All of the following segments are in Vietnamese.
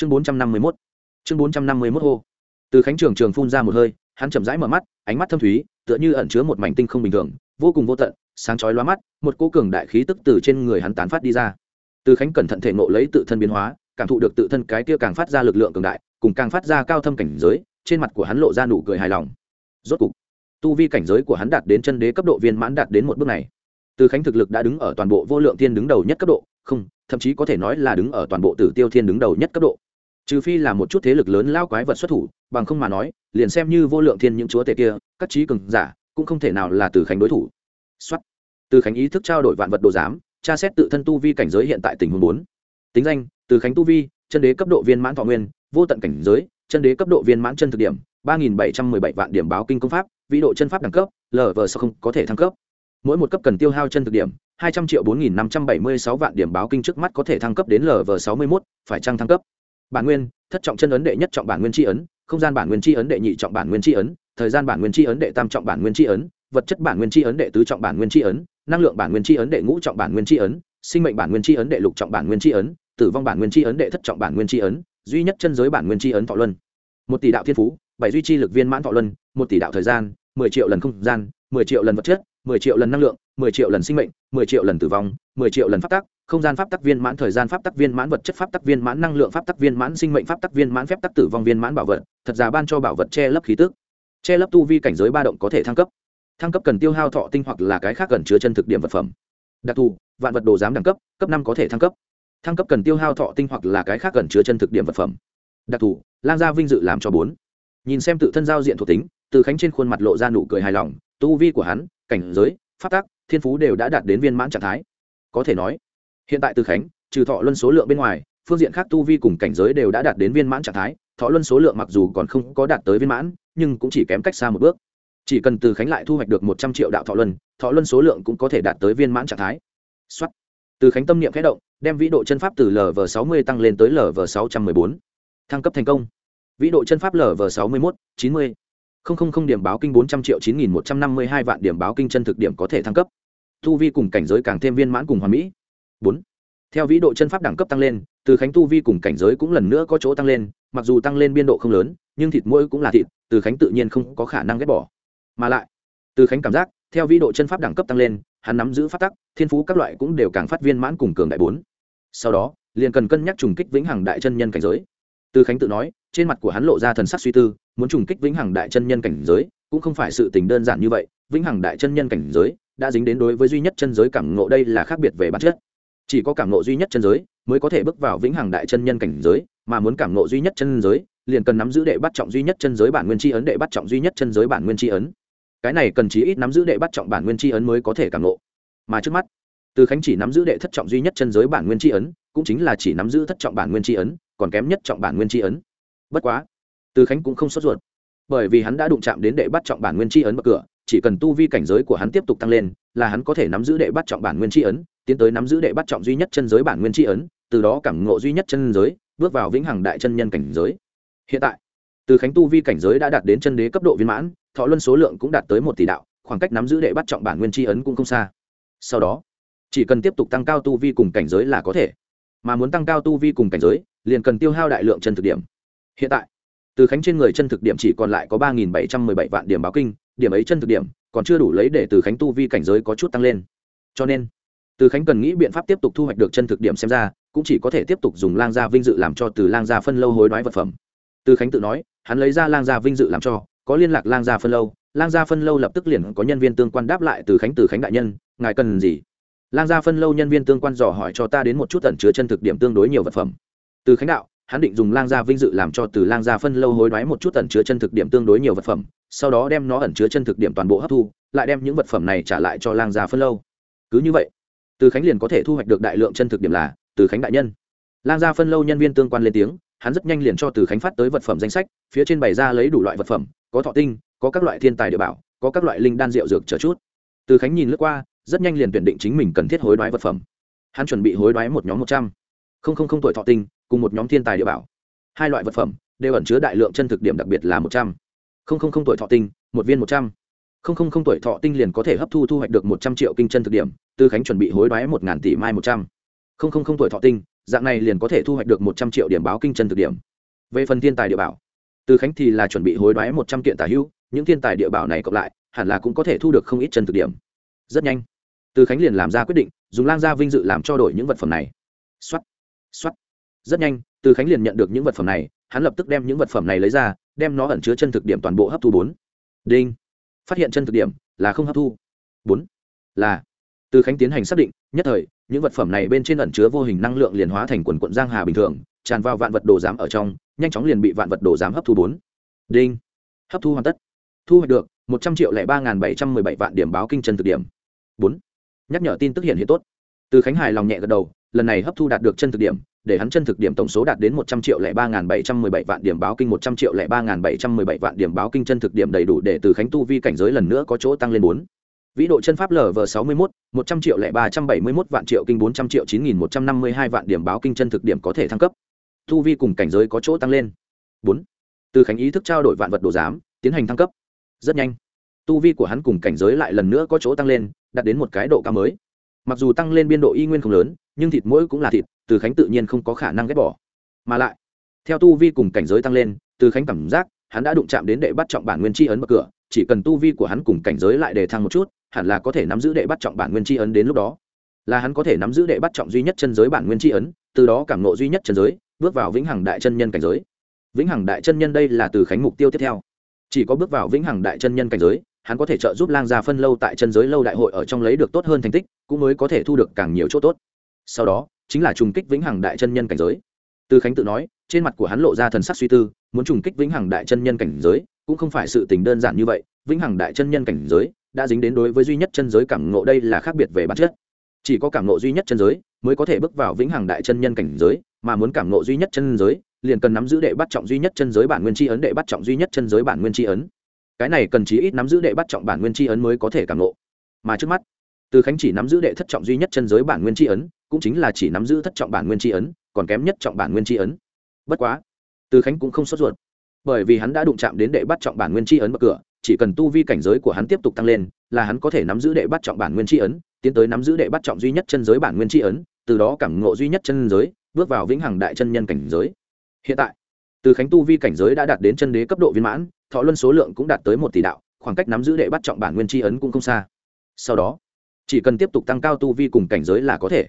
chương bốn trăm năm mươi mốt. Chương bốn trăm năm mươi mốt hô. Từ khánh trường trường phun ra một hơi, hắn chậm rãi mở mắt, ánh mắt thâm thúy, tựa như ẩn chứa một mảnh tinh không bình thường, vô cùng vô tận, sáng chói loa mắt, một cô cường đại khí tức từ trên người hắn tán phát đi ra. Từ khánh cẩn thận thể ngộ lấy tự thân biến hóa, cảm thụ được tự thân cái kia càng phát ra lực lượng cường đại, cùng càng phát ra cao thâm cảnh giới, trên mặt của hắn lộ ra nụ cười hài lòng. Rốt cục, tu vi cảnh giới của hắn đạt đến chân đế cấp độ viên mãn đạt đến một bước này. Từ khánh thực lực đã đứng ở toàn bộ vô lượng thiên đứng đầu nhất cấp độ, không, thậm chí có thể nói là đứng ở toàn bộ tử tiêu thiên đứng đầu nhất cấp độ trừ phi là một chút thế lực lớn lao quái vật xuất thủ, bằng không mà nói, liền xem như vô lượng thiên những chúa tể kia, các trí cường giả, cũng không thể nào là từ khánh đối thủ. Xuất từ khánh ý thức trao đổi vạn vật đồ giám, tra xét tự thân tu vi cảnh giới hiện tại tình huống bốn. Tính danh, từ khánh tu vi, chân đế cấp độ viên mãn thọ nguyên, vô tận cảnh giới, chân đế cấp độ viên mãn chân thực điểm, ba nghìn bảy trăm mười bảy vạn điểm báo kinh công pháp, vĩ độ chân pháp đẳng cấp lv sau không có thể thăng cấp. Mỗi một cấp cần tiêu hao chân thực điểm, hai trăm triệu bốn nghìn năm trăm bảy mươi sáu vạn điểm báo kinh trước mắt có thể thăng cấp đến lv sáu mươi mốt, phải trăng thăng cấp? Bản nguyên thất trọng chân ấn đệ nhất trọng bản nguyên tri ấn không gian bản nguyên tri ấn đệ nhị trọng bản nguyên tri ấn thời gian bản nguyên tri ấn đệ tam trọng bản nguyên tri ấn vật chất bản nguyên tri ấn đệ tứ trọng bản nguyên tri ấn năng lượng bản nguyên tri ấn đệ ngũ trọng bản nguyên tri ấn sinh mệnh bản nguyên tri ấn đệ lục trọng bản nguyên tri ấn tử vong bản nguyên tri ấn đệ thất trọng bản nguyên tri ấn duy nhất chân giới bản nguyên tri ấn thọ luân một tỷ đạo thiên phú bảy duy chi lực viên mãn thọ luân một tỷ đạo thời gian mười triệu lần không gian mười triệu lần vật chất mười triệu lần năng lượng mười triệu lần sinh mệnh mười triệu lần tử vong mười triệu lần pháp tắc không gian pháp tắc viên mãn, thời gian pháp tắc viên mãn, vật chất pháp tắc viên mãn, năng lượng pháp tắc viên mãn, sinh mệnh pháp tắc viên mãn, phép tắc tử vong viên mãn, bảo vật. Thật ra ban cho bảo vật che lấp khí tức. Che lấp tu vi cảnh giới ba động có thể thăng cấp. Thăng cấp cần tiêu hao thọ tinh hoặc là cái khác cần chứa chân thực điểm vật phẩm. Đặc thù, vạn vật đồ giám đẳng cấp cấp năm có thể thăng cấp. Thăng cấp cần tiêu hao thọ tinh hoặc là cái khác cần chứa chân thực điểm vật phẩm. Đặc thù, lang gia vinh dự làm cho bốn. Nhìn xem tự thân giao diện thuộc tính, từ khánh trên khuôn mặt lộ ra nụ cười hài lòng, tu vi của hắn, cảnh giới phát tác thiên phú đều đã đạt đến viên mãn trạng thái. Có thể nói hiện tại từ khánh, trừ thọ luân số lượng bên ngoài, phương diện khác tu vi cùng cảnh giới đều đã đạt đến viên mãn trạng thái, thọ luân số lượng mặc dù còn không có đạt tới viên mãn, nhưng cũng chỉ kém cách xa một bước. Chỉ cần từ khánh lại thu hoạch được một trăm triệu đạo thọ luân thọ luân số lượng cũng có thể đạt tới viên mãn trạng thái. Xuất từ khánh tâm niệm khẽ động, đem vĩ độ chân pháp từ lv sáu mươi tăng lên tới lv sáu trăm m ư ơ i bốn. Thăng cấp thành công. Vĩ độ chân pháp lv sáu mươi một chín mươi. Không không không điểm báo kinh bốn trăm triệu chín nghìn một trăm năm mươi hai vạn điểm báo kinh chân thực điểm có thể thăng cấp. Tu vi cùng cảnh giới càng thêm viên mãn cùng hoàn mỹ bốn. Theo vĩ độ chân pháp đẳng cấp tăng lên, từ khánh tu vi cùng cảnh giới cũng lần nữa có chỗ tăng lên, mặc dù tăng lên biên độ không lớn, nhưng thịt mũi cũng là thịt, từ khánh tự nhiên không có khả năng ghét bỏ. Mà lại, từ khánh cảm giác, theo vĩ độ chân pháp đẳng cấp tăng lên, hắn nắm giữ phát tắc, thiên phú các loại cũng đều càng phát viên mãn cùng cường đại bốn. Sau đó, liền cần cân nhắc trùng kích vĩnh hằng đại chân nhân cảnh giới. Từ khánh tự nói, trên mặt của hắn lộ ra thần sắc suy tư, muốn trùng kích vĩnh hằng đại chân nhân cảnh giới, cũng không phải sự tình đơn giản như vậy, vĩnh hằng đại chân nhân cảnh giới, đã dính đến đối với duy nhất chân giới cảm ngộ đây là khác biệt về bản chất chỉ có cảm ngộ duy nhất chân giới mới có thể bước vào vĩnh hằng đại chân nhân cảnh giới, mà muốn cảm ngộ duy nhất chân giới, liền cần nắm giữ đệ bắt trọng duy nhất chân giới bản nguyên tri ấn, đệ bắt trọng duy nhất chân giới bản nguyên tri ấn. Cái này cần chí ít nắm giữ đệ bắt trọng bản nguyên tri ấn mới có thể cảm ngộ. Mà trước mắt, từ khánh chỉ nắm giữ đệ thất trọng duy nhất chân giới bản nguyên tri ấn, cũng chính là chỉ nắm giữ thất trọng bản nguyên tri ấn, còn kém nhất trọng bản nguyên tri ấn. Bất quá, từ khánh cũng không sốt ruột, bởi vì hắn đã đụng chạm đến đệ bắt trọng bản nguyên tri ấn bậc cửa, chỉ cần tu vi cảnh giới của hắn tiếp tục tăng lên, là hắn có thể nắm giữ đệ bắt trọng bản nguyên tri ấn tiến tới nắm giữ đệ bắt trọng duy nhất chân giới bản nguyên tri ấn, từ đó cảm ngộ duy nhất chân giới, bước vào vĩnh hằng đại chân nhân cảnh giới. Hiện tại, từ khánh tu vi cảnh giới đã đạt đến chân đế cấp độ viên mãn, thọ luân số lượng cũng đạt tới một tỷ đạo, khoảng cách nắm giữ đệ bắt trọng bản nguyên tri ấn cũng không xa. Sau đó, chỉ cần tiếp tục tăng cao tu vi cùng cảnh giới là có thể. Mà muốn tăng cao tu vi cùng cảnh giới, liền cần tiêu hao đại lượng chân thực điểm. Hiện tại, từ khánh trên người chân thực điểm chỉ còn lại có ba nghìn bảy trăm mười bảy vạn điểm báo kinh, điểm ấy chân thực điểm còn chưa đủ lấy để từ khánh tu vi cảnh giới có chút tăng lên. Cho nên từ khánh cần nghĩ biện pháp tiếp tục thu hoạch được chân thực điểm xem ra, cũng chỉ có thể tiếp tục dùng lang gia vinh dự làm cho từ lang gia phân lâu hối đoái vật phẩm. Từ khánh tự nói, hắn lấy ra lang gia vinh dự làm cho, có liên lạc lang gia phân lâu, lang gia phân lâu lập tức liền có nhân viên tương quan đáp lại từ khánh từ khánh đại nhân, ngài cần gì? Lang gia phân lâu nhân viên tương quan dò hỏi cho ta đến một chút tẩn chứa chân thực điểm tương đối nhiều vật phẩm. Từ khánh đạo, hắn định dùng lang gia vinh dự làm cho từ lang gia phân lâu hối đoái một chút ẩn chứa chân thực điểm tương đối nhiều vật phẩm, sau đó đem nó ẩn chứa chân thực điểm toàn bộ hấp thu, lại đem những vật phẩm này trả lại cho lang gia phân lâu. Cứ như vậy từ khánh liền có thể thu hoạch được đại lượng chân thực điểm là, từ khánh đại nhân. Lang gia phân lâu nhân viên tương quan lên tiếng, hắn rất nhanh liền cho từ khánh phát tới vật phẩm danh sách, phía trên bày ra lấy đủ loại vật phẩm, có thọ tinh, có các loại thiên tài địa bảo, có các loại linh đan rượu dược chờ chút. Từ khánh nhìn lướt qua, rất nhanh liền tuyển định chính mình cần thiết hối đoái vật phẩm. Hắn chuẩn bị hối đoái một nhóm một trăm. Linh tuổi thọ tinh, cùng một nhóm thiên tài địa bảo. Hai loại vật phẩm, đều ẩn chứa đại lượng chân thực điểm đặc biệt là một trăm. Linh tuổi thọ tinh, một viên một trăm linh tuổi thọ tinh liền có thể hấp thu thu hoạch được một trăm triệu kinh chân thực điểm, tư khánh chuẩn bị hối đoái một ngàn tỷ mai một trăm. Không tuổi thọ tinh, dạng này liền có thể thu hoạch được một trăm triệu điểm báo kinh chân thực điểm. Về phần thiên tài địa bảo từ khánh thì là chuẩn bị hối đoái một trăm kiện tả hữu, những thiên tài địa bảo này cộng lại, hẳn là cũng có thể thu được không ít chân thực điểm. Rất nhanh từ khánh liền làm ra quyết định, dùng lang gia vinh dự làm cho đổi những vật phẩm này. X o rất nhanh từ khánh liền nhận được những vật phẩm này, hắn lập tức đem những vật phẩm này lấy ra, đem nó ẩn chứa chân thực điểm toàn bộ hấp thu bốn. Đinh phát hiện chân thực điểm là không hấp thu. Bốn, là từ khánh tiến hành xác định, nhất thời, những vật phẩm này bên trên ẩn chứa vô hình năng lượng liền hóa thành quần quận giang hà bình thường, tràn vào vạn vật đồ giám ở trong, nhanh chóng liền bị vạn vật đồ giám hấp thu bốn. Đinh. Hấp thu hoàn tất. Thu hoạch được một trăm triệu lẻ ba nghìn bảy trăm mười bảy vạn điểm báo kinh chân thực điểm. Bốn. Nhắc nhở tin tức hiện hiện tốt. Từ khánh hài lòng nhẹ gật đầu, lần này hấp thu đạt được chân thực điểm để hắn chân thực điểm tổng số đạt đến một trăm triệu lẻ ba bảy trăm mười bảy vạn điểm báo kinh, một trăm triệu lẻ ba bảy trăm mười bảy vạn điểm báo kinh chân thực điểm đầy đủ để từ khánh tu vi cảnh giới lần nữa có chỗ tăng lên bốn. Vĩ độ chân pháp lv sáu mươi mốt, một trăm triệu lẻ ba trăm bảy mươi mốt vạn triệu kinh, bốn trăm triệu chín nghìn một trăm năm mươi hai vạn điểm báo kinh chân thực điểm có thể thăng cấp. Tu vi cùng cảnh giới có chỗ tăng lên bốn. Từ khánh ý thức trao đổi vạn vật đồ giám, tiến hành thăng cấp. Rất nhanh. Tu vi của hắn cùng cảnh giới lại lần nữa có chỗ tăng lên, đạt đến một cái độ cao mới mặc dù tăng lên biên độ y nguyên không lớn, nhưng thịt mũi cũng là thịt, từ khánh tự nhiên không có khả năng ghét bỏ. Mà lại, theo tu vi cùng cảnh giới tăng lên, từ khánh cảm giác hắn đã đụng chạm đến đệ bắt trọng bản nguyên tri ấn bậc cửa, chỉ cần tu vi của hắn cùng cảnh giới lại đề thăng một chút, hẳn là có thể nắm giữ đệ bắt trọng bản nguyên tri ấn đến lúc đó. Là hắn có thể nắm giữ đệ bắt trọng duy nhất chân giới bản nguyên tri ấn, từ đó cảm nộ duy nhất chân giới, bước vào vĩnh hằng đại chân nhân cảnh giới. Vĩnh hằng đại chân nhân đây là từ khánh mục tiêu tiếp theo. Chỉ có bước vào vĩnh hằng đại chân nhân cảnh giới hắn có thể trợ giúp lang gia phân lâu tại chân giới lâu đại hội ở trong lấy được tốt hơn thành tích, cũng mới có thể thu được càng nhiều chỗ tốt. Sau đó, chính là trùng kích vĩnh hằng đại chân nhân cảnh giới. Từ khánh tự nói, trên mặt của hắn lộ ra thần sắc suy tư, muốn trùng kích vĩnh hằng đại chân nhân cảnh giới, cũng không phải sự tình đơn giản như vậy, vĩnh hằng đại chân nhân cảnh giới đã dính đến đối với duy nhất chân giới cảm ngộ đây là khác biệt về bản chất. Chỉ có cảm ngộ duy nhất chân giới mới có thể bước vào vĩnh hằng đại chân nhân cảnh giới, mà muốn cảm ngộ duy nhất chân giới, liền cần nắm giữ đệ bắt trọng duy nhất chân giới bản nguyên tri ấn, đệ bắt trọng duy nhất chân giới bản nguyên tri ấn cái này cần chí ít nắm giữ đệ bắt trọng bản nguyên tri ấn mới có thể cảm ngộ. Mà trước mắt, từ khánh chỉ nắm giữ đệ thất trọng duy nhất chân giới bản nguyên tri ấn, cũng chính là chỉ nắm giữ thất trọng bản nguyên tri ấn, còn kém nhất trọng bản nguyên tri ấn. Bất quá, từ khánh cũng không sốt ruột. Bởi vì hắn đã đụng chạm đến đệ bắt trọng bản nguyên tri ấn bậc cửa, chỉ cần tu vi cảnh giới của hắn tiếp tục tăng lên, là hắn có thể nắm giữ đệ bắt trọng bản nguyên tri ấn, tiến tới nắm giữ đệ bắt trọng duy nhất chân giới bản nguyên tri ấn, từ đó cảm ngộ duy nhất chân giới, bước vào vĩnh hằng đại chân nhân cảnh giới. Hiện tại từ khánh tu vi cảnh giới đã đạt đến chân đế cấp độ viên mãn, thọ luân số lượng cũng đạt tới một tỷ đạo, khoảng cách nắm giữ đệ bắt trọng bản nguyên tri ấn cũng không xa. Sau đó, chỉ cần tiếp tục tăng cao tu vi cùng cảnh giới là có thể.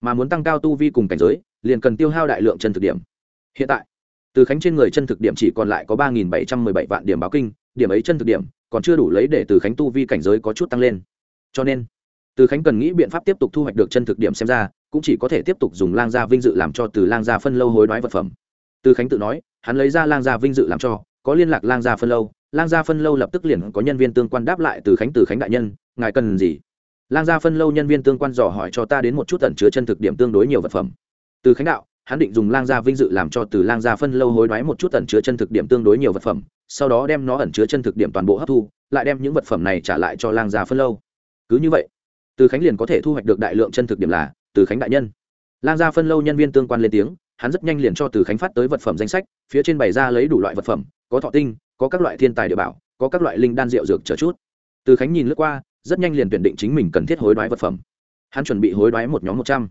Mà muốn tăng cao tu vi cùng cảnh giới, liền cần tiêu hao đại lượng chân thực điểm. Hiện tại, từ khánh trên người chân thực điểm chỉ còn lại có ba bảy trăm mười bảy vạn điểm báo kinh, điểm ấy chân thực điểm còn chưa đủ lấy để từ khánh tu vi cảnh giới có chút tăng lên. Cho nên, từ khánh cần nghĩ biện pháp tiếp tục thu hoạch được chân thực điểm xem ra, cũng chỉ có thể tiếp tục dùng lang gia vinh dự làm cho từ lang gia phân lâu hối đoái vật phẩm. Từ khánh tự nói hắn lấy ra lang gia vinh dự làm cho, có liên lạc lang gia phân lâu, lang gia phân lâu lập tức liền có nhân viên tương quan đáp lại từ khánh từ khánh đại nhân, ngài cần gì? Lang gia phân lâu nhân viên tương quan dò hỏi cho ta đến một chút tẩn chứa chân thực điểm tương đối nhiều vật phẩm. Từ khánh đạo, hắn định dùng lang gia vinh dự làm cho từ lang gia phân lâu hối đoái một chút tẩn chứa chân thực điểm tương đối nhiều vật phẩm, sau đó đem nó ẩn chứa chân thực điểm toàn bộ hấp thu, lại đem những vật phẩm này trả lại cho lang gia phân lâu. Cứ như vậy, từ khánh liền có thể thu hoạch được đại lượng chân thực điểm là, từ khánh đại nhân. Lang gia phân lâu nhân viên tương quan lên tiếng hắn rất nhanh liền cho từ khánh phát tới vật phẩm danh sách, phía trên bày ra lấy đủ loại vật phẩm, có thọ tinh, có các loại thiên tài địa bảo, có các loại linh đan rượu dược chờ chút. Từ khánh nhìn lướt qua, rất nhanh liền tuyển định chính mình cần thiết hối đoái vật phẩm. Hắn chuẩn bị hối đoái một nhóm một trăm.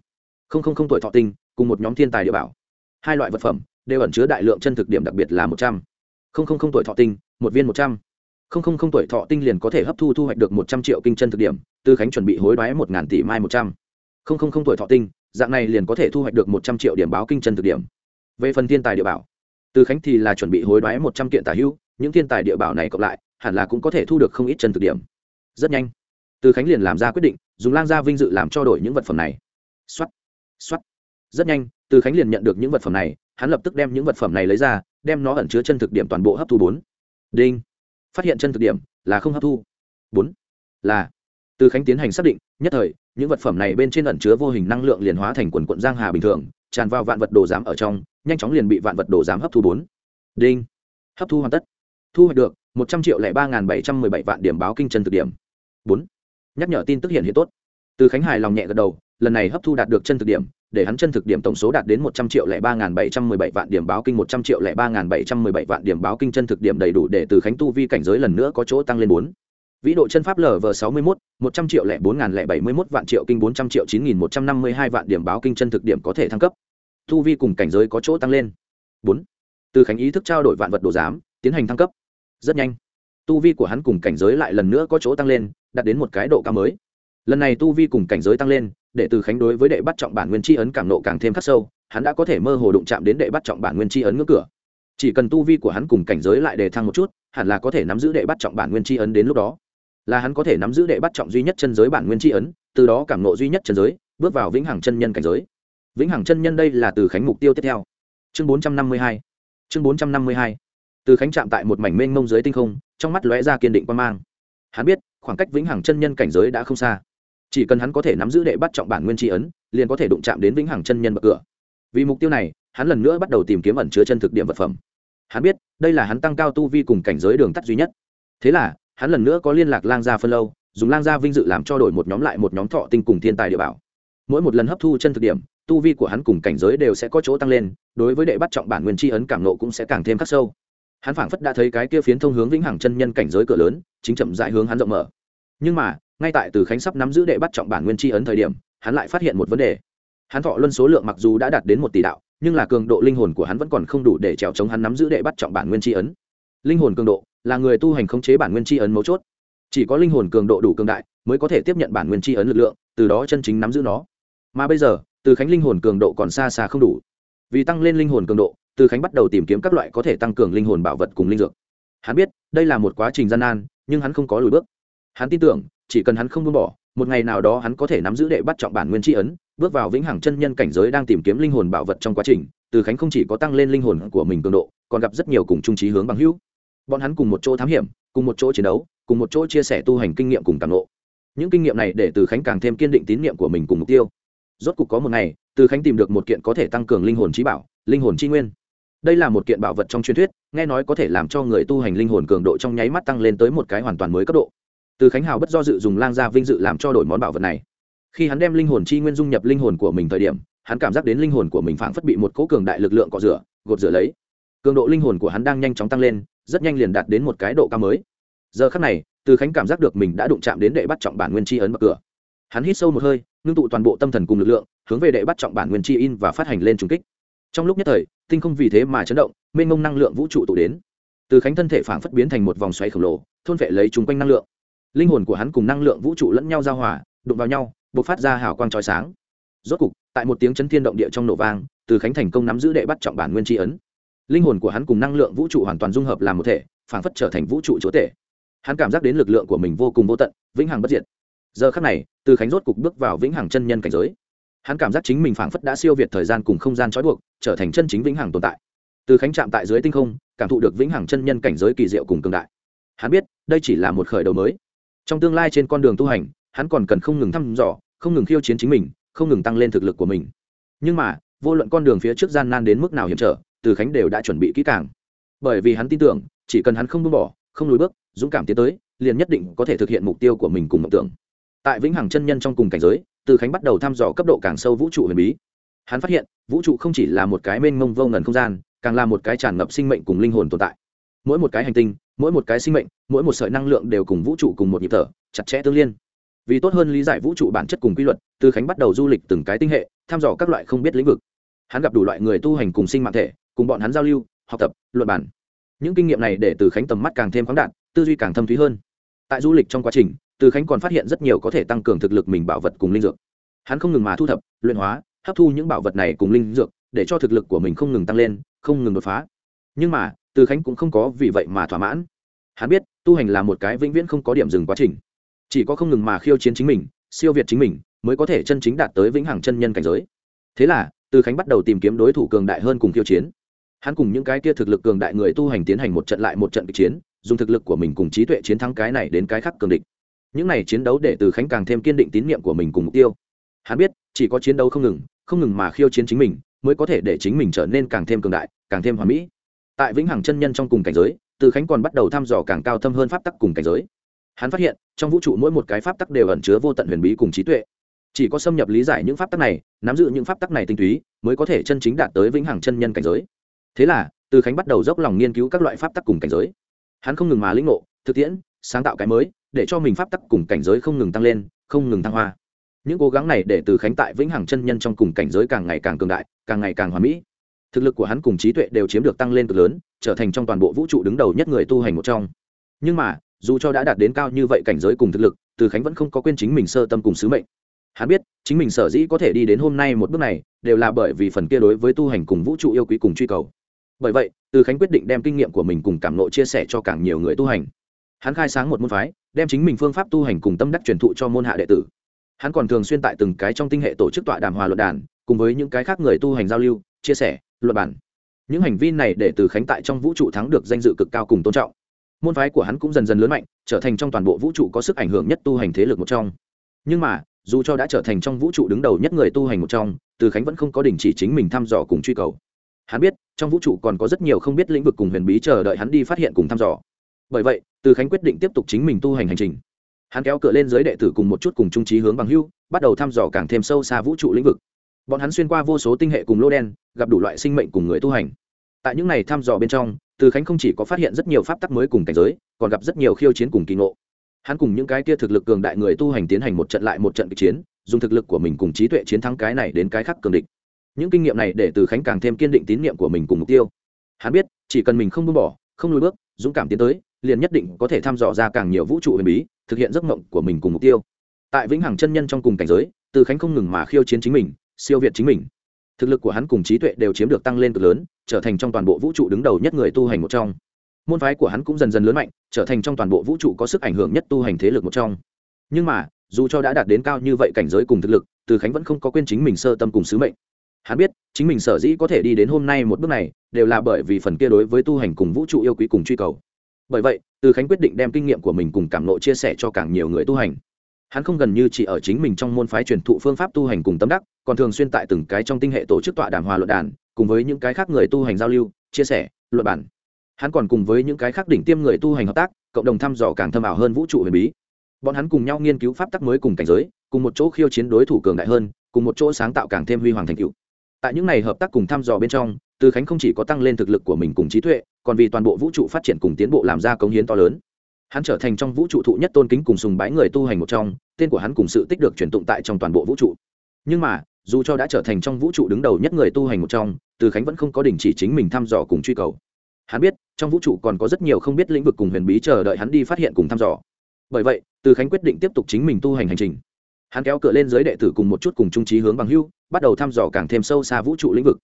Linh tuổi thọ tinh, cùng một nhóm thiên tài địa bảo. Hai loại vật phẩm đều ẩn chứa đại lượng chân thực điểm đặc biệt là một trăm. Linh tuổi thọ tinh, một viên một trăm. Linh tuổi thọ tinh liền có thể hấp thu thu hoạch được một trăm triệu kinh chân thực điểm, từ khánh chuẩn bị hối đoái một ngàn tỷ mai một trăm. Linh tuổi thọ tinh dạng này liền có thể thu hoạch được một trăm triệu điểm báo kinh chân thực điểm. Về phần thiên tài địa bảo, từ khánh thì là chuẩn bị hối đoái một trăm kiện tả hữu, những thiên tài địa bảo này cộng lại, hẳn là cũng có thể thu được không ít chân thực điểm. Rất nhanh, từ khánh liền làm ra quyết định, dùng lang gia vinh dự làm cho đổi những vật phẩm này. X o á t x o á t rất nhanh, từ khánh liền nhận được những vật phẩm này, hắn lập tức đem những vật phẩm này lấy ra, đem nó ẩn chứa chân thực điểm toàn bộ hấp thu bốn. Đinh. Phát hiện chân thực điểm là không hấp thu. Bốn. Là, từ khánh tiến hành xác định, nhất thời những vật phẩm này bên trên ẩn chứa vô hình năng lượng liền hóa thành quần quận giang hà bình thường, tràn vào vạn vật đồ giám ở trong, nhanh chóng liền bị vạn vật đồ giám hấp thu bốn. Đinh. Hấp thu hoàn tất. Thu hoạch được một trăm triệu lẻ ba nghìn bảy trăm mười bảy vạn điểm báo kinh chân thực điểm. Bốn. Nhắc nhở tin tức hiện hiện tốt. Từ khánh hài lòng nhẹ gật đầu, lần này hấp thu đạt được chân thực điểm, để hắn chân thực điểm tổng số đạt đến một trăm triệu lẻ ba nghìn bảy trăm mười bảy vạn điểm báo kinh, một trăm triệu lẻ ba nghìn bảy trăm mười bảy vạn điểm báo kinh chân thực điểm đầy đủ để từ khánh tu vi cảnh giới lần nữa có chỗ tăng lên bốn vĩ độ chân pháp lv sáu mươi mốt, một trăm triệu lẻ bốn n lẻ bảy mươi mốt vạn triệu kinh bốn trăm triệu chín nghìn một trăm năm mươi hai vạn điểm báo kinh chân thực điểm có thể thăng cấp. Thu vi cùng cảnh giới có chỗ tăng lên. Bốn. Từ khánh ý thức trao đổi vạn vật đồ giám, tiến hành thăng cấp. Rất nhanh. Tu vi của hắn cùng cảnh giới lại lần nữa có chỗ tăng lên, đạt đến một cái độ cao mới. Lần này tu vi cùng cảnh giới tăng lên, để từ khánh đối với đệ bắt trọng bản nguyên chi ấn cảm nộ càng thêm khắc sâu, hắn đã có thể mơ hồ đụng chạm đến đệ bắt trọng bản nguyên chi ấn ngưỡng cửa. Chỉ cần tu vi của hắn cùng cảnh giới lại đề thăng một chút, hẳn là có thể nắm giữ đệ bắt trọng bản nguyên chi ấn đến lúc đó là hắn có thể nắm giữ đệ bắt trọng duy nhất chân giới bản nguyên tri ấn, từ đó cảm nộ duy nhất chân giới, bước vào vĩnh hằng chân nhân cảnh giới. Vĩnh hằng chân nhân đây là từ khánh mục tiêu tiếp theo. Chương bốn trăm năm mươi hai. Chương bốn trăm năm mươi hai. Từ khánh chạm tại một mảnh mênh mông dưới tinh không, trong mắt lóe ra kiên định quan mang. Hắn biết, khoảng cách vĩnh hằng chân nhân cảnh giới đã không xa. Chỉ cần hắn có thể nắm giữ đệ bắt trọng bản nguyên tri ấn, liền có thể đụng chạm đến vĩnh hằng chân nhân bậc cửa. Vì mục tiêu này, hắn lần nữa bắt đầu tìm kiếm ẩn chứa chân thực điểm vật phẩm. Hắn biết, đây là hắn tăng cao tu vi cùng cảnh giới đường tắt duy nhất. Thế là hắn lần nữa có liên lạc lang gia phân lâu, dùng lang gia vinh dự làm cho đổi một nhóm lại một nhóm thọ tinh cùng thiên tài địa bảo. Mỗi một lần hấp thu chân thực điểm, tu vi của hắn cùng cảnh giới đều sẽ có chỗ tăng lên, đối với đệ bắt trọng bản nguyên tri ấn cảm nộ cũng sẽ càng thêm khắc sâu. Hắn phảng phất đã thấy cái kia phiến thông hướng vĩnh hằng chân nhân cảnh giới cửa lớn, chính chậm dại hướng hắn rộng mở. Nhưng mà, ngay tại từ khánh sắp nắm giữ đệ bắt trọng bản nguyên tri ấn thời điểm, hắn lại phát hiện một vấn đề. Hắn thọ luân số lượng mặc dù đã đạt đến một tỷ đạo, nhưng là cường độ linh hồn của hắn vẫn còn không đủ để trèo chống hắn nắm giữ đệ bắt trọng bản nguyên tri ấn. Linh hồn cường độ là người tu hành khống chế bản nguyên tri ấn mấu chốt. Chỉ có linh hồn cường độ đủ cường đại mới có thể tiếp nhận bản nguyên tri ấn lực lượng, từ đó chân chính nắm giữ nó. Mà bây giờ, từ khánh linh hồn cường độ còn xa xa không đủ. Vì tăng lên linh hồn cường độ, từ khánh bắt đầu tìm kiếm các loại có thể tăng cường linh hồn bảo vật cùng linh dược. Hắn biết, đây là một quá trình gian nan, nhưng hắn không có lùi bước. Hắn tin tưởng, chỉ cần hắn không buông bỏ, một ngày nào đó hắn có thể nắm giữ đệ bắt trọng bản nguyên tri ấn, bước vào vĩnh hằng chân nhân cảnh giới đang tìm kiếm linh hồn bảo vật trong quá trình, từ khánh không chỉ có tăng lên linh hồn của mình cường độ, còn gặp rất nhiều cùng trung trí hướng bằng hữu bọn hắn cùng một chỗ thám hiểm, cùng một chỗ chiến đấu, cùng một chỗ chia sẻ tu hành kinh nghiệm cùng cảm lộ những kinh nghiệm này để từ khánh càng thêm kiên định tín nhiệm của mình cùng mục tiêu. Rốt cục có một ngày, từ khánh tìm được một kiện có thể tăng cường linh hồn trí bảo, linh hồn tri nguyên. Đây là một kiện bảo vật trong truyền thuyết, nghe nói có thể làm cho người tu hành linh hồn cường độ trong nháy mắt tăng lên tới một cái hoàn toàn mới cấp độ. Từ khánh hào bất do dự dùng lang gia vinh dự làm cho đổi món bảo vật này. Khi hắn đem linh hồn chi nguyên dung nhập linh hồn của mình thời điểm, hắn cảm giác đến linh hồn của mình phảng phất bị một cố cường đại lực lượng cọ rửa, gột rửa lấy. Cường độ linh hồn của hắn đang nhanh chóng tăng lên rất nhanh liền đạt đến một cái độ cao mới. Giờ khắc này, từ khánh cảm giác được mình đã đụng chạm đến đệ bắt trọng bản nguyên chi ấn bậc cửa. Hắn hít sâu một hơi, ngưng tụ toàn bộ tâm thần cùng lực lượng, hướng về đệ bắt trọng bản nguyên chi in và phát hành lên trùng kích. Trong lúc nhất thời, tinh không vì thế mà chấn động, mênh mông năng lượng vũ trụ tụ đến. Từ khánh thân thể phảng phất biến thành một vòng xoáy khổng lồ, thôn vệ lấy chung quanh năng lượng. Linh hồn của hắn cùng năng lượng vũ trụ lẫn nhau giao hòa, đụng vào nhau b ộ c phát ra hào quang trói sáng. Rốt cục, tại một tiếng chấn thiên động địa trong nổ vang, từ khánh thành công nắm giữ đệ bắt trọng bản nguyên tri ấn linh hồn của hắn cùng năng lượng vũ trụ hoàn toàn dung hợp làm một thể, phảng phất trở thành vũ trụ chúa tể. Hắn cảm giác đến lực lượng của mình vô cùng vô tận, vĩnh hằng bất diệt. Giờ khắc này, từ khánh rốt cục bước vào vĩnh hằng chân nhân cảnh giới. Hắn cảm giác chính mình phảng phất đã siêu việt thời gian cùng không gian trói buộc, trở thành chân chính vĩnh hằng tồn tại. Từ khánh chạm tại dưới tinh không, cảm thụ được vĩnh hằng chân nhân cảnh giới kỳ diệu cùng cường đại. Hắn biết, đây chỉ là một khởi đầu mới. Trong tương lai trên con đường tu hành, hắn còn cần không ngừng thăm dò, không ngừng khiêu chiến chính mình, không ngừng tăng lên thực lực của mình. Nhưng mà, vô luận con đường phía trước gian nan đến mức nào hiểm trở từ khánh đều đã chuẩn bị kỹ càng. Bởi vì hắn tin tưởng, chỉ cần hắn không buông bỏ, không lùi bước, dũng cảm tiến tới, liền nhất định có thể thực hiện mục tiêu của mình cùng mộng tưởng. Tại vĩnh hằng chân nhân trong cùng cảnh giới, từ khánh bắt đầu thăm dò cấp độ càng sâu vũ trụ huyền bí. Hắn phát hiện, vũ trụ không chỉ là một cái mênh mông vô ngần không gian, càng là một cái tràn ngập sinh mệnh cùng linh hồn tồn tại. Mỗi một cái hành tinh, mỗi một cái sinh mệnh, mỗi một sợi năng lượng đều cùng vũ trụ cùng một nhịp thở, chặt chẽ tương liên. Vì tốt hơn lý giải vũ trụ bản chất cùng quy luật, từ khánh bắt đầu du lịch từng cái tinh hệ, thăm dò các loại không biết lĩnh vực. Hắn gặp đủ loại người tu hành cùng sinh mạng thể cùng bọn hắn giao lưu, học tập, luận bản những kinh nghiệm này để từ khánh tầm mắt càng thêm khoáng đạn tư duy càng thâm thúy hơn. Tại du lịch trong quá trình, từ khánh còn phát hiện rất nhiều có thể tăng cường thực lực mình bảo vật cùng linh dược. Hắn không ngừng mà thu thập, luyện hóa, hấp thu những bảo vật này cùng linh dược, để cho thực lực của mình không ngừng tăng lên, không ngừng đột phá. Nhưng mà, từ khánh cũng không có vì vậy mà thỏa mãn. Hắn biết, tu hành là một cái vĩnh viễn không có điểm dừng quá trình. Chỉ có không ngừng mà khiêu chiến chính mình, siêu việt chính mình, mới có thể chân chính đạt tới vĩnh hằng chân nhân cảnh giới. Thế là, từ khánh bắt đầu tìm kiếm đối thủ cường đại hơn cùng khiêu chiến hắn cùng những cái kia thực lực cường đại người tu hành tiến hành một trận lại một trận kịch chiến, dùng thực lực của mình cùng trí tuệ chiến thắng cái này đến cái khác cường địch. Những này chiến đấu để từ khánh càng thêm kiên định tín nhiệm của mình cùng mục tiêu. Hắn biết, chỉ có chiến đấu không ngừng không ngừng mà khiêu chiến chính mình, mới có thể để chính mình trở nên càng thêm cường đại, càng thêm hoàn mỹ. Tại vĩnh hằng chân nhân trong cùng cảnh giới, từ khánh còn bắt đầu thăm dò càng cao thâm hơn pháp tắc cùng cảnh giới. Hắn phát hiện, trong vũ trụ mỗi một cái pháp tắc đều ẩn chứa vô tận huyền bí cùng trí tuệ. Chỉ có xâm nhập lý giải những pháp tắc này, nắm giữ những pháp tắc này tinh túy, mới có thể chân chính đạt tới vĩnh hằng chân nhân cảnh giới thế là, từ khánh bắt đầu dốc lòng nghiên cứu các loại pháp tắc cùng cảnh giới. Hắn không ngừng mà lĩnh ngộ, thực tiễn, sáng tạo cái mới, để cho mình pháp tắc cùng cảnh giới không ngừng tăng lên, không ngừng thăng hoa. Những cố gắng này để từ khánh tại vĩnh hằng chân nhân trong cùng cảnh giới càng ngày càng cường đại, càng ngày càng hoàn mỹ. Thực lực của hắn cùng trí tuệ đều chiếm được tăng lên cực lớn, trở thành trong toàn bộ vũ trụ đứng đầu nhất người tu hành một trong. Nhưng mà, dù cho đã đạt đến cao như vậy cảnh giới cùng thực lực, từ khánh vẫn không có quên chính mình sơ tâm cùng sứ mệnh. Hắn biết, chính mình sở dĩ có thể đi đến hôm nay một bước này, đều là bởi vì phần kia đối với tu hành cùng vũ trụ yêu quý cùng truy cầu bởi vậy, từ khánh quyết định đem kinh nghiệm của mình cùng cảm nộ chia sẻ cho càng nhiều người tu hành. Hắn khai sáng một môn phái, đem chính mình phương pháp tu hành cùng tâm đắc truyền thụ cho môn hạ đệ tử. Hắn còn thường xuyên tại từng cái trong tinh hệ tổ chức tọa đàm hòa luận đàn, cùng với những cái khác người tu hành giao lưu, chia sẻ, luận bản những hành vi này để từ khánh tại trong vũ trụ thắng được danh dự cực cao cùng tôn trọng. Môn phái của hắn cũng dần dần lớn mạnh, trở thành trong toàn bộ vũ trụ có sức ảnh hưởng nhất tu hành thế lực một trong. Nhưng mà, dù cho đã trở thành trong vũ trụ đứng đầu nhất người tu hành một trong, từ khánh vẫn không có đình chỉ chính mình thăm dò cùng truy cầu hắn biết, trong vũ trụ còn có rất nhiều không biết lĩnh vực cùng huyền bí chờ đợi hắn đi phát hiện cùng thăm dò. Bởi vậy, từ khánh quyết định tiếp tục chính mình tu hành hành trình. Hắn kéo cửa lên giới đệ tử cùng một chút cùng trung trí hướng bằng hưu, bắt đầu thăm dò càng thêm sâu xa vũ trụ lĩnh vực. Bọn hắn xuyên qua vô số tinh hệ cùng lô đen, gặp đủ loại sinh mệnh cùng người tu hành. Tại những này thăm dò bên trong, từ khánh không chỉ có phát hiện rất nhiều pháp tắc mới cùng cảnh giới, còn gặp rất nhiều khiêu chiến cùng kỳ ngộ. Hắn cùng những cái kia thực lực cường đại người tu hành tiến hành một trận lại một trận kịch chiến, dùng thực lực của mình cùng trí tuệ chiến thắng cái này đến cái khác cường địch những kinh nghiệm này để từ khánh càng thêm kiên định tín nhiệm của mình cùng mục tiêu. Hắn biết, chỉ cần mình không buông bỏ, không lùi bước, dũng cảm tiến tới, liền nhất định có thể thăm dò ra càng nhiều vũ trụ huyền bí, thực hiện giấc mộng của mình cùng mục tiêu. Tại vĩnh hằng chân nhân trong cùng cảnh giới, từ khánh không ngừng mà khiêu chiến chính mình, siêu việt chính mình. Thực lực của hắn cùng trí tuệ đều chiếm được tăng lên cực lớn, trở thành trong toàn bộ vũ trụ đứng đầu nhất người tu hành một trong. Môn phái của hắn cũng dần dần lớn mạnh, trở thành trong toàn bộ vũ trụ có sức ảnh hưởng nhất tu hành thế lực một trong. Nhưng mà, dù cho đã đạt đến cao như vậy cảnh giới cùng thực lực, từ khánh vẫn không có quên chính mình sơ tâm cùng sứ mệnh hắn biết, chính mình sở dĩ có thể đi đến hôm nay một bước này, đều là bởi vì phần kia đối với tu hành cùng vũ trụ yêu quý cùng truy cầu. Bởi vậy, từ khánh quyết định đem kinh nghiệm của mình cùng cảm nộ chia sẻ cho càng nhiều người tu hành. Hắn không gần như chỉ ở chính mình trong môn phái truyền thụ phương pháp tu hành cùng tâm đắc, còn thường xuyên tại từng cái trong tinh hệ tổ chức tọa đàm hòa luận đàn, cùng với những cái khác người tu hành giao lưu, chia sẻ, luận bản hắn còn cùng với những cái khác đỉnh tiêm người tu hành hợp tác, cộng đồng thăm dò càng thâm ảo hơn vũ trụ huyền bí. Bọn hắn cùng nhau nghiên cứu pháp tắc mới cùng cảnh giới, cùng một chỗ khiêu chiến đối thủ cường đại hơn, cùng một chỗ sáng tạo càng thêm huy hoàng thành cựu tại những ngày hợp tác cùng thăm dò bên trong, từ khánh không chỉ có tăng lên thực lực của mình cùng trí tuệ, còn vì toàn bộ vũ trụ phát triển cùng tiến bộ làm ra cống hiến to lớn. Hắn trở thành trong vũ trụ thụ nhất tôn kính cùng sùng bái người tu hành một trong, tên của hắn cùng sự tích được truyền tụng tại trong toàn bộ vũ trụ. Nhưng mà, dù cho đã trở thành trong vũ trụ đứng đầu nhất người tu hành một trong, từ khánh vẫn không có đình chỉ chính mình thăm dò cùng truy cầu. Hắn biết, trong vũ trụ còn có rất nhiều không biết lĩnh vực cùng huyền bí chờ đợi hắn đi phát hiện cùng thăm dò. Bởi vậy, từ khánh quyết định tiếp tục chính mình tu hành hành trình. Hắn kéo cửa lên giới đệ tử cùng một chút cùng trung trí hướng bằng hưu bắt đầu thăm dò càng thêm sâu xa vũ trụ lĩnh vực.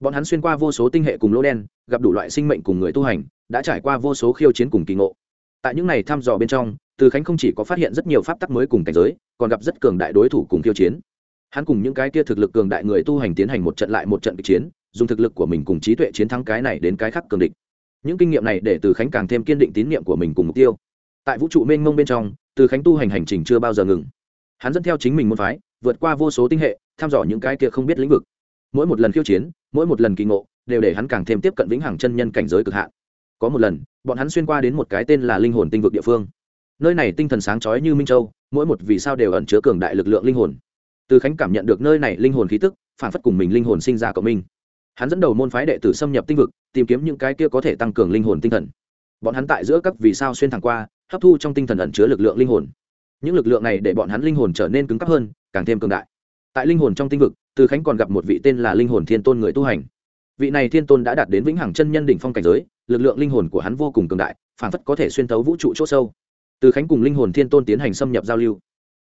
Bọn hắn xuyên qua vô số tinh hệ cùng lỗ đen, gặp đủ loại sinh mệnh cùng người tu hành, đã trải qua vô số khiêu chiến cùng kỳ ngộ. Tại những này thăm dò bên trong, từ khánh không chỉ có phát hiện rất nhiều pháp tắc mới cùng cảnh giới, còn gặp rất cường đại đối thủ cùng khiêu chiến. Hắn cùng những cái kia thực lực cường đại người tu hành tiến hành một trận lại một trận kịch chiến, dùng thực lực của mình cùng trí tuệ chiến thắng cái này đến cái khác cường địch. Những kinh nghiệm này để từ khánh càng thêm kiên định tín nhiệm của mình cùng mục tiêu. Tại vũ trụ mênh mông bên trong, từ khánh tu hành hành trình chưa bao giờ ngừng. Hắn dẫn theo chính mình môn phái, vượt qua vô số tinh hệ thăm dò những cái kia không biết lĩnh vực. Mỗi một lần khiêu chiến, mỗi một lần kỳ ngộ, đều để hắn càng thêm tiếp cận vĩnh hằng chân nhân cảnh giới cực hạn. Có một lần, bọn hắn xuyên qua đến một cái tên là linh hồn tinh vực địa phương. Nơi này tinh thần sáng chói như minh châu, mỗi một vì sao đều ẩn chứa cường đại lực lượng linh hồn. Từ khánh cảm nhận được nơi này linh hồn khí tức, phản phất cùng mình linh hồn sinh ra cộng minh. Hắn dẫn đầu môn phái đệ tử xâm nhập tinh vực, tìm kiếm những cái kia có thể tăng cường linh hồn tinh thần. Bọn hắn tại giữa các vì sao xuyên thẳng qua, hấp thu trong tinh thần ẩn chứa lực lượng linh hồn. Những lực lượng này để bọn hắn linh hồn trở nên cứng cáp hơn, càng thêm cường đại tại linh hồn trong tinh vực, từ khánh còn gặp một vị tên là linh hồn thiên tôn người tu hành. Vị này thiên tôn đã đạt đến vĩnh hằng chân nhân đỉnh phong cảnh giới, lực lượng linh hồn của hắn vô cùng cường đại phản phất có thể xuyên tấu vũ trụ c h ỗ sâu. Từ khánh cùng linh hồn thiên tôn tiến hành xâm nhập giao lưu.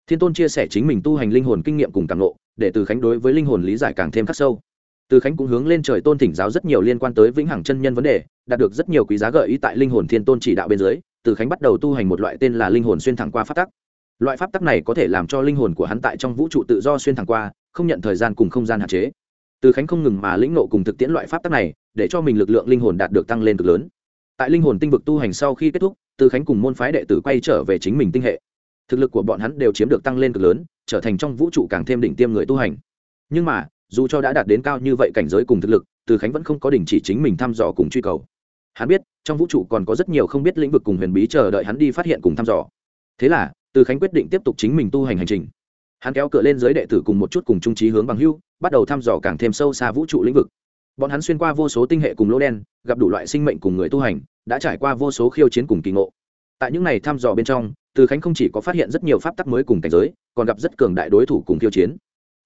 Thiên tôn chia sẻ chính mình tu hành linh hồn kinh nghiệm cùng càng lộ để từ khánh đối với linh hồn lý giải càng thêm khắc sâu. Từ khánh cũng hướng lên trời tôn thỉnh giáo rất nhiều liên quan tới vĩnh hằng chân nhân vấn đề, đạt được rất nhiều quý giá gợi ý tại linh hồn thiên tôn chỉ đạo bên dưới, từ khánh bắt đầu tu hành một loại tên là linh hồn xuyên thẳng qua phát tắc loại pháp tắc này có thể làm cho linh hồn của hắn tại trong vũ trụ tự do xuyên thẳng qua, không nhận thời gian cùng không gian hạn chế. Từ khánh không ngừng mà lĩnh nộ cùng thực tiễn loại pháp tắc này, để cho mình lực lượng linh hồn đạt được tăng lên cực lớn. Tại linh hồn tinh vực tu hành sau khi kết thúc, từ khánh cùng môn phái đệ tử quay trở về chính mình tinh hệ. Thực lực của bọn hắn đều chiếm được tăng lên cực lớn, trở thành trong vũ trụ càng thêm đỉnh tiêm người tu hành. Nhưng mà, dù cho đã đạt đến cao như vậy cảnh giới cùng thực lực, từ khánh vẫn không có đình chỉ chính mình thăm dò cùng truy cầu. Hắn biết, trong vũ trụ còn có rất nhiều không biết lĩnh vực cùng huyền bí chờ đợi hắn đi phát hiện cùng thăm dò. Thế là từ khánh quyết định tiếp tục chính mình tu hành hành trình. Hắn kéo cửa lên giới đệ tử cùng một chút cùng trung trí hướng bằng hưu, bắt đầu thăm dò càng thêm sâu xa vũ trụ lĩnh vực. Bọn hắn xuyên qua vô số tinh hệ cùng lỗ đen, gặp đủ loại sinh mệnh cùng người tu hành, đã trải qua vô số khiêu chiến cùng kỳ ngộ. Tại những này thăm dò bên trong, từ khánh không chỉ có phát hiện rất nhiều pháp tắc mới cùng cảnh giới, còn gặp rất cường đại đối thủ cùng khiêu chiến.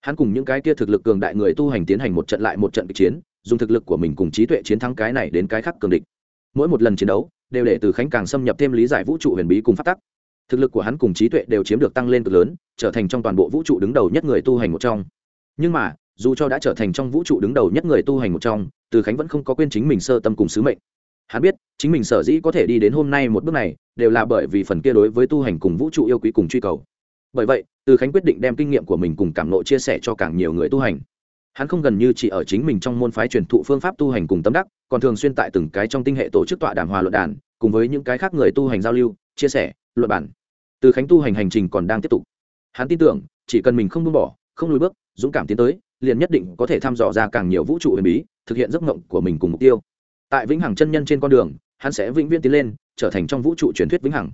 Hắn cùng những cái kia thực lực cường đại người tu hành tiến hành một trận lại một trận kịch chiến, dùng thực lực của mình cùng trí tuệ chiến thắng cái này đến cái khác cường địch. Mỗi một lần chiến đấu, đều để từ khánh càng xâm nhập thêm lý giải vũ trụ huyền bí cùng pháp tắc thực lực của hắn cùng trí tuệ đều chiếm được tăng lên cực lớn, trở thành trong toàn bộ vũ trụ đứng đầu nhất người tu hành một trong. Nhưng mà, dù cho đã trở thành trong vũ trụ đứng đầu nhất người tu hành một trong, từ khánh vẫn không có quên chính mình sơ tâm cùng sứ mệnh. Hắn biết, chính mình sở dĩ có thể đi đến hôm nay một bước này, đều là bởi vì phần kia đối với tu hành cùng vũ trụ yêu quý cùng truy cầu. Bởi vậy, từ khánh quyết định đem kinh nghiệm của mình cùng cảm nộ chia sẻ cho càng nhiều người tu hành. Hắn không gần như chỉ ở chính mình trong môn phái truyền thụ phương pháp tu hành cùng tâm đắc, còn thường xuyên tại từng cái trong tinh hệ tổ chức tọa đàm hòa luận đàn, cùng với những cái khác người tu hành giao lưu chia sẻ, luận bản từ khánh tu hành hành trình còn đang tiếp tục. Hắn tin tưởng, chỉ cần mình không buông bỏ, không lùi bước, dũng cảm tiến tới, liền nhất định có thể thăm dò ra càng nhiều vũ trụ huyền bí, thực hiện giấc mộng của mình cùng mục tiêu. Tại vĩnh hằng chân nhân trên con đường, hắn sẽ vĩnh viễn tiến lên, trở thành trong vũ trụ truyền thuyết vĩnh hằng.